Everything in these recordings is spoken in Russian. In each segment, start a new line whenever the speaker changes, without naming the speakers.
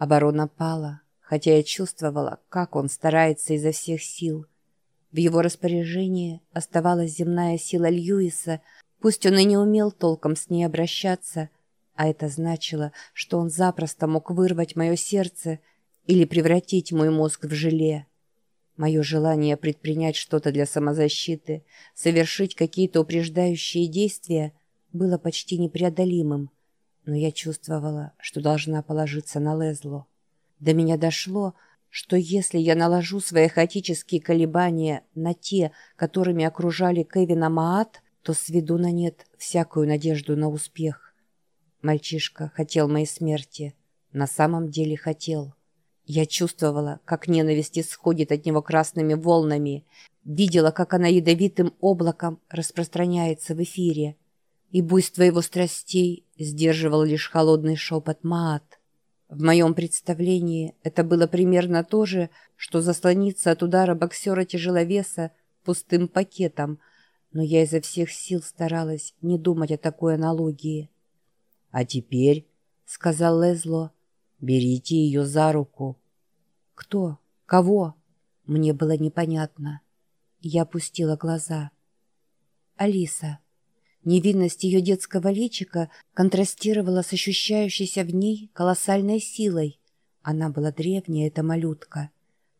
Оборона пала, хотя я чувствовала, как он старается изо всех сил. В его распоряжении оставалась земная сила Льюиса, пусть он и не умел толком с ней обращаться, а это значило, что он запросто мог вырвать мое сердце или превратить мой мозг в желе. Мое желание предпринять что-то для самозащиты, совершить какие-то упреждающие действия было почти непреодолимым, но я чувствовала, что должна положиться на Лезло. До меня дошло, что если я наложу свои хаотические колебания на те, которыми окружали Кевина Маат, то сведу на нет всякую надежду на успех. Мальчишка хотел моей смерти. На самом деле хотел. Я чувствовала, как ненависть исходит от него красными волнами, видела, как она ядовитым облаком распространяется в эфире. И буйство его страстей сдерживал лишь холодный шепот Маат. В моем представлении это было примерно то же, что заслониться от удара боксера-тяжеловеса пустым пакетом, но я изо всех сил старалась не думать о такой аналогии. «А теперь», — сказал Лезло, — «берите ее за руку». «Кто? Кого?» Мне было непонятно. Я опустила глаза. «Алиса». Невинность ее детского личика контрастировала с ощущающейся в ней колоссальной силой. Она была древняя, эта малютка.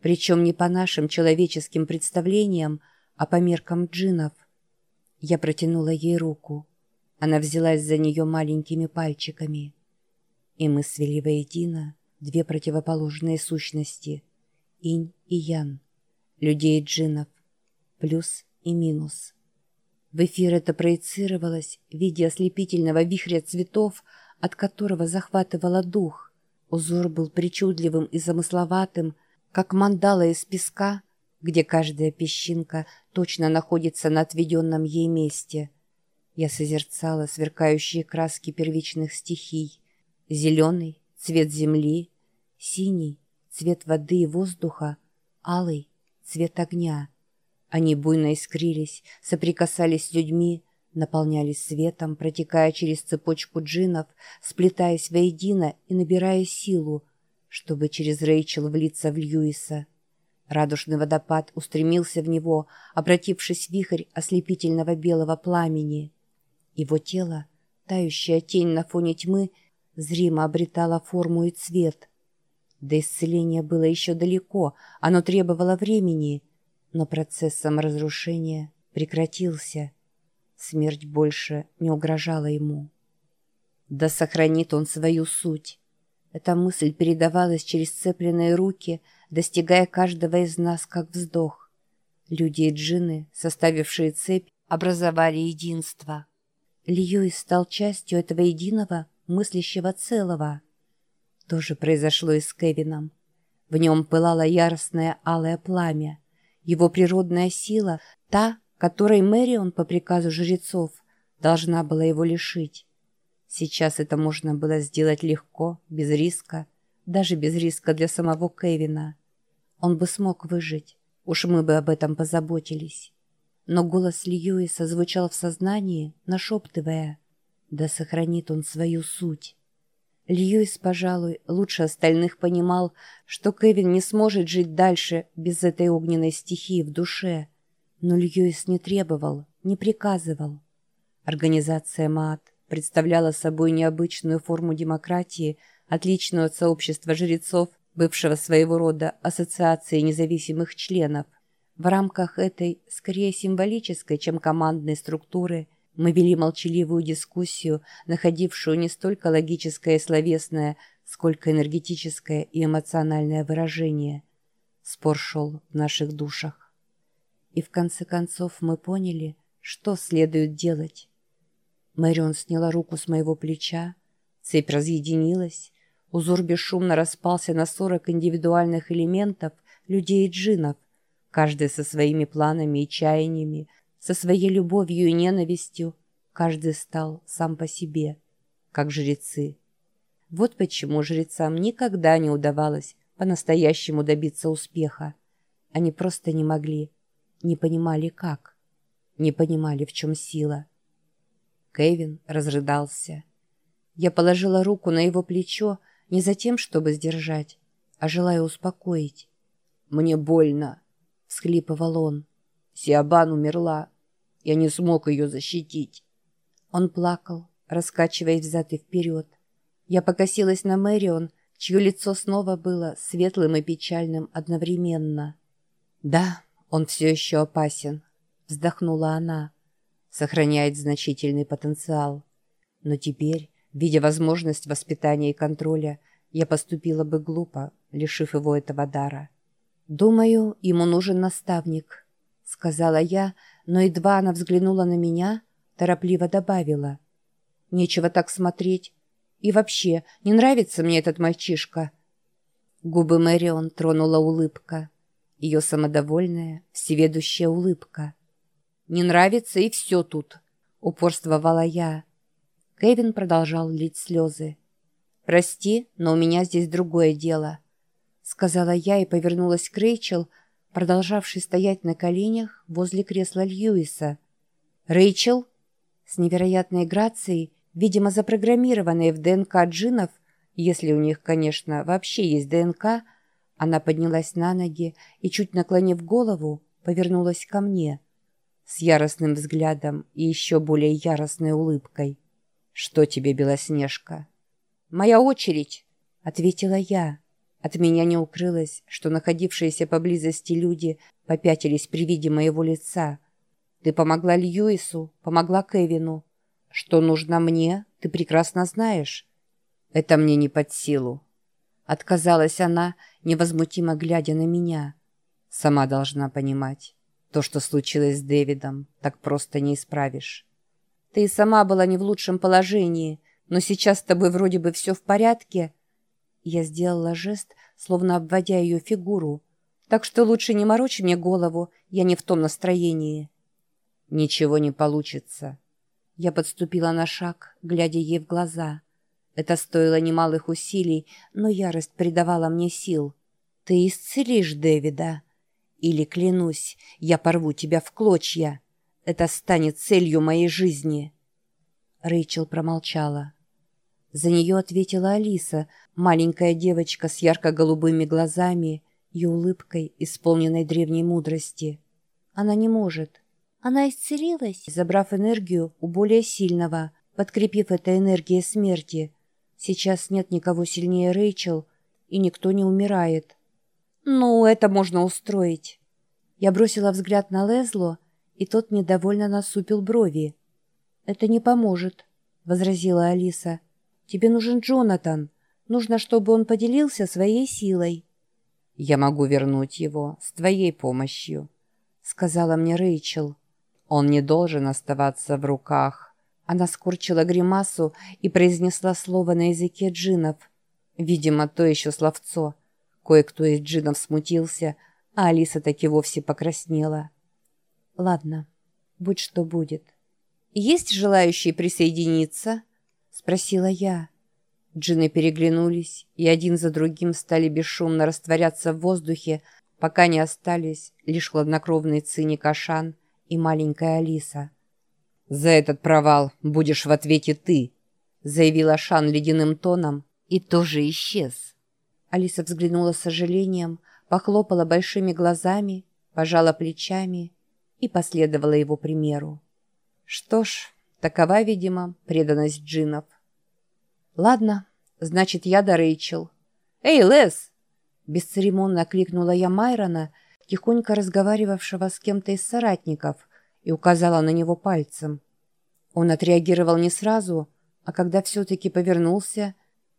Причем не по нашим человеческим представлениям, а по меркам джинов. Я протянула ей руку. Она взялась за нее маленькими пальчиками. И мы свели воедино две противоположные сущности. Инь и Ян. Людей джинов. Плюс и минус. В эфир это проецировалось в виде ослепительного вихря цветов, от которого захватывало дух. Узор был причудливым и замысловатым, как мандала из песка, где каждая песчинка точно находится на отведенном ей месте. Я созерцала сверкающие краски первичных стихий. Зеленый — цвет земли, синий — цвет воды и воздуха, алый — цвет огня — они буйно искрились, соприкасались с людьми, наполнялись светом, протекая через цепочку джинов, сплетаясь воедино и набирая силу, чтобы через Рэйчел влиться в Льюиса. Радужный водопад устремился в него, обратившись в вихрь ослепительного белого пламени. Его тело, тающая тень на фоне тьмы, зримо обретало форму и цвет. До исцеления было еще далеко, оно требовало времени — но процесс саморазрушения прекратился. Смерть больше не угрожала ему. Да сохранит он свою суть. Эта мысль передавалась через цепленные руки, достигая каждого из нас как вздох. Люди и джинны, составившие цепь, образовали единство. Льюис стал частью этого единого, мыслящего целого. То же произошло и с Кевином. В нем пылало яростное алое пламя. Его природная сила, та, которой Мэрион по приказу жрецов должна была его лишить. Сейчас это можно было сделать легко, без риска, даже без риска для самого Кевина. Он бы смог выжить, уж мы бы об этом позаботились. Но голос Льюиса звучал в сознании, нашептывая «Да сохранит он свою суть». Льюис, пожалуй, лучше остальных понимал, что Кевин не сможет жить дальше без этой огненной стихии в душе. Но Льюис не требовал, не приказывал. Организация МААТ представляла собой необычную форму демократии, отличную от сообщества жрецов, бывшего своего рода ассоциации независимых членов. В рамках этой, скорее символической, чем командной структуры – мы вели молчаливую дискуссию, находившую не столько логическое и словесное, сколько энергетическое и эмоциональное выражение. Спор шел в наших душах. И в конце концов мы поняли, что следует делать. Мэрион сняла руку с моего плеча, цепь разъединилась, узор бесшумно распался на сорок индивидуальных элементов людей и джинов, каждый со своими планами и чаяниями, со своей любовью и ненавистью каждый стал сам по себе, как жрецы. Вот почему жрецам никогда не удавалось по-настоящему добиться успеха. Они просто не могли, не понимали как, не понимали, в чем сила. Кевин разрыдался. Я положила руку на его плечо не за тем, чтобы сдержать, а желая успокоить. «Мне больно», — всхлипывал он. «Сиабан умерла. Я не смог ее защитить». Он плакал, раскачиваясь взад и вперед. Я покосилась на Мэрион, чье лицо снова было светлым и печальным одновременно. «Да, он все еще опасен», — вздохнула она. «Сохраняет значительный потенциал. Но теперь, видя возможность воспитания и контроля, я поступила бы глупо, лишив его этого дара. «Думаю, ему нужен наставник», — сказала я, но едва она взглянула на меня, торопливо добавила. «Нечего так смотреть. И вообще, не нравится мне этот мальчишка». Губы Мэрион тронула улыбка. Ее самодовольная, всеведущая улыбка. «Не нравится, и все тут», — упорствовала я. Кевин продолжал лить слезы. «Прости, но у меня здесь другое дело», — сказала я и повернулась к Рэйчел, продолжавшей стоять на коленях возле кресла Льюиса. «Рэйчел?» С невероятной грацией, видимо, запрограммированной в ДНК джинов, если у них, конечно, вообще есть ДНК, она поднялась на ноги и, чуть наклонив голову, повернулась ко мне с яростным взглядом и еще более яростной улыбкой. «Что тебе, Белоснежка?» «Моя очередь», — ответила я. От меня не укрылось, что находившиеся поблизости люди попятились при виде моего лица. «Ты помогла Льюису, помогла Кевину. Что нужно мне, ты прекрасно знаешь». «Это мне не под силу». Отказалась она, невозмутимо глядя на меня. «Сама должна понимать. То, что случилось с Дэвидом, так просто не исправишь». Ты и сама была не в лучшем положении, но сейчас с тобой вроде бы все в порядке». Я сделала жест, словно обводя ее фигуру. «Так что лучше не морочь мне голову, я не в том настроении». «Ничего не получится». Я подступила на шаг, глядя ей в глаза. Это стоило немалых усилий, но ярость придавала мне сил. «Ты исцелишь Дэвида. Или, клянусь, я порву тебя в клочья». Это станет целью моей жизни». Рэйчел промолчала. За нее ответила Алиса, маленькая девочка с ярко-голубыми глазами и улыбкой, исполненной древней мудрости. Она не может. Она исцелилась, забрав энергию у более сильного, подкрепив этой энергией смерти. Сейчас нет никого сильнее Рэйчел, и никто не умирает. «Ну, это можно устроить». Я бросила взгляд на Лезло, и тот недовольно насупил брови. «Это не поможет», — возразила Алиса. «Тебе нужен Джонатан. Нужно, чтобы он поделился своей силой». «Я могу вернуть его с твоей помощью», — сказала мне Рэйчел. «Он не должен оставаться в руках». Она скорчила гримасу и произнесла слово на языке джинов. Видимо, то еще словцо. Кое-кто из джинов смутился, а Алиса таки вовсе покраснела. Ладно, будь что будет. «Есть желающие присоединиться?» — спросила я. Джины переглянулись, и один за другим стали бесшумно растворяться в воздухе, пока не остались лишь хладнокровный циник Ашан и маленькая Алиса. «За этот провал будешь в ответе ты», — заявил Ашан ледяным тоном, и тоже исчез. Алиса взглянула с сожалением, похлопала большими глазами, пожала плечами и последовала его примеру. Что ж, такова, видимо, преданность джинов. «Ладно, значит, я да Рэйчел». «Эй, Лес!» Бесцеремонно окликнула я Майрона, тихонько разговаривавшего с кем-то из соратников, и указала на него пальцем. Он отреагировал не сразу, а когда все-таки повернулся,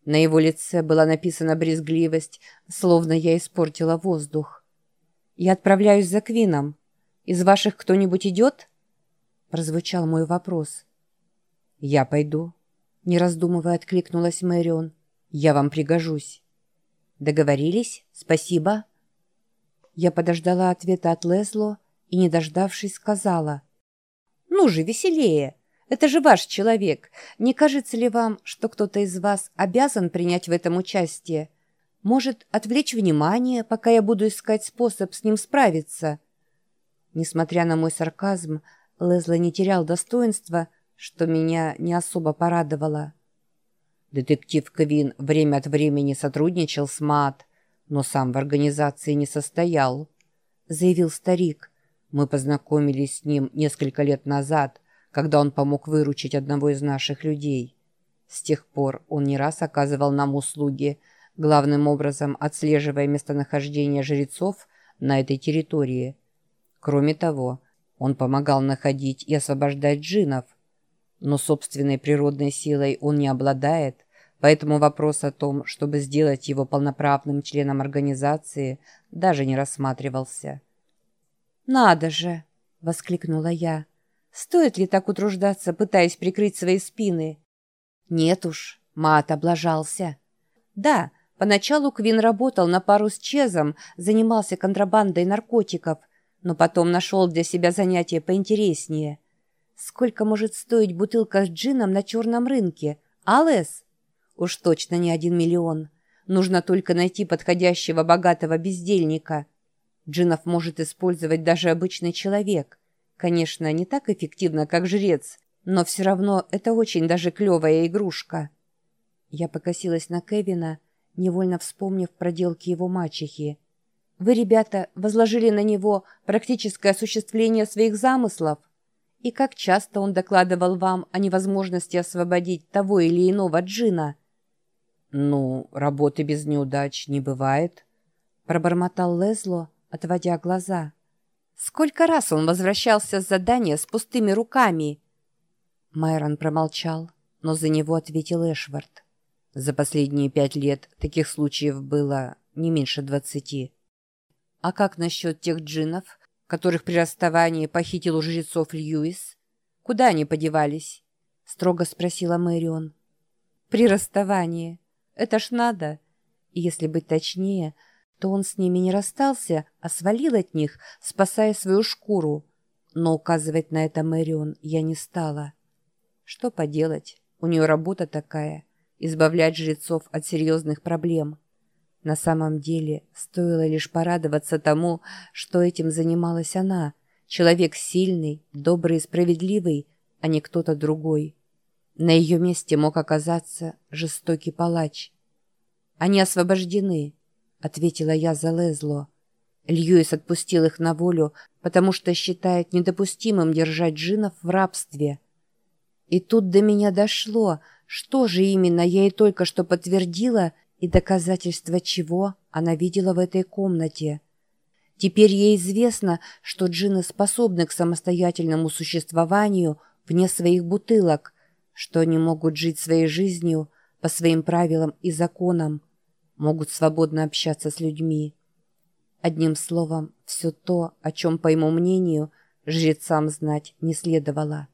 на его лице была написана брезгливость, словно я испортила воздух. «Я отправляюсь за Квином», из ваших кто-нибудь идет?» Прозвучал мой вопрос. «Я пойду», — не раздумывая откликнулась Мэрион. «Я вам пригожусь». «Договорились? Спасибо». Я подождала ответа от Лезло и, не дождавшись, сказала. «Ну же, веселее! Это же ваш человек. Не кажется ли вам, что кто-то из вас обязан принять в этом участие? Может, отвлечь внимание, пока я буду искать способ с ним справиться?» Несмотря на мой сарказм, Лезла не терял достоинства, что меня не особо порадовало. Детектив Квин время от времени сотрудничал с МАТ, но сам в организации не состоял, заявил старик. Мы познакомились с ним несколько лет назад, когда он помог выручить одного из наших людей. С тех пор он не раз оказывал нам услуги, главным образом отслеживая местонахождение жрецов на этой территории. Кроме того, он помогал находить и освобождать джинов – но собственной природной силой он не обладает, поэтому вопрос о том, чтобы сделать его полноправным членом организации, даже не рассматривался. «Надо же!» — воскликнула я. «Стоит ли так утруждаться, пытаясь прикрыть свои спины?» «Нет уж, мат облажался». «Да, поначалу Квин работал на пару с Чезом, занимался контрабандой наркотиков, но потом нашел для себя занятие поинтереснее — Сколько может стоить бутылка с джином на черном рынке? Алэс? Уж точно не один миллион. Нужно только найти подходящего богатого бездельника. Джинов может использовать даже обычный человек. Конечно, не так эффективно, как жрец, но все равно это очень даже клевая игрушка. Я покосилась на Кевина, невольно вспомнив проделки его мачехи. Вы, ребята, возложили на него практическое осуществление своих замыслов? И как часто он докладывал вам о невозможности освободить того или иного джина? «Ну, работы без неудач не бывает», — пробормотал Лезло, отводя глаза. «Сколько раз он возвращался с задания с пустыми руками?» Майрон промолчал, но за него ответил Эшвард. «За последние пять лет таких случаев было не меньше двадцати». «А как насчет тех джинов, которых при расставании похитил у жрецов Льюис? Куда они подевались?» — строго спросила Мэрион. «При расставании. Это ж надо. Если быть точнее, то он с ними не расстался, а свалил от них, спасая свою шкуру. Но указывать на это Мэрион я не стала. Что поделать, у нее работа такая — избавлять жрецов от серьезных проблем. На самом деле, стоило лишь порадоваться тому, что этим занималась она, человек сильный, добрый и справедливый, а не кто-то другой. На ее месте мог оказаться жестокий палач. «Они освобождены», — ответила я за Лезло. Льюис отпустил их на волю, потому что считает недопустимым держать джинов в рабстве. И тут до меня дошло, что же именно я ей только что подтвердила и доказательства чего она видела в этой комнате. Теперь ей известно, что джинны способны к самостоятельному существованию вне своих бутылок, что они могут жить своей жизнью по своим правилам и законам, могут свободно общаться с людьми. Одним словом, все то, о чем, по его мнению, жрецам знать не следовало.